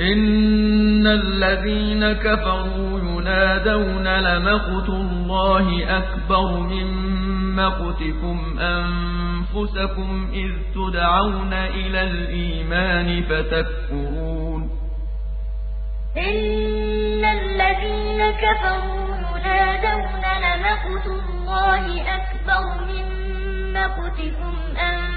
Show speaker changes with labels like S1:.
S1: إن الذين كفروا ينادون لمقت الله أكبر من مقتكم أنفسكم إذ تدعون إلى الإيمان فتكفرون
S2: إن الذين كفروا ينادون لمقت الله أكبر من مقتكم أنفسكم